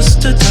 just a.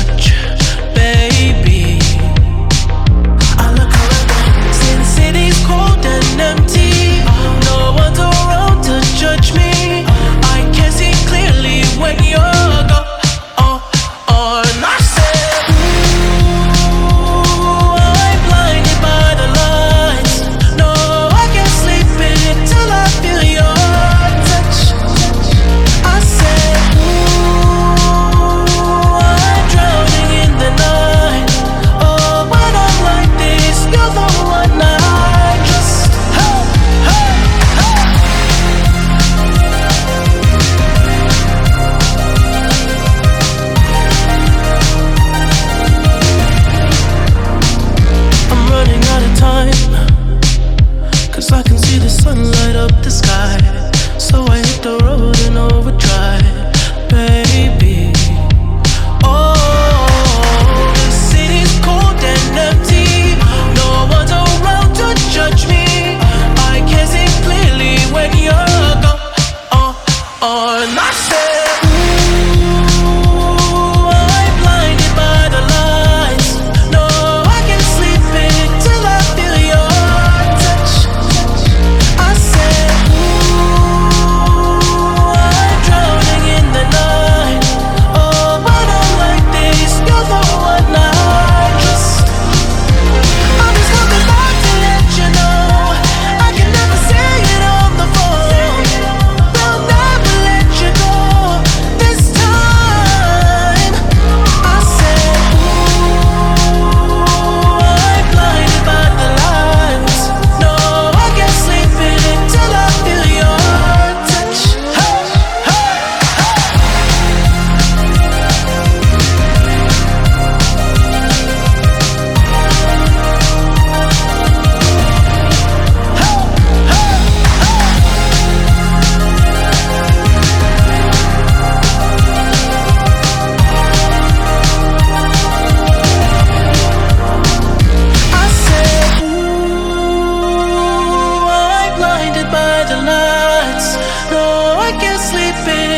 sleeping.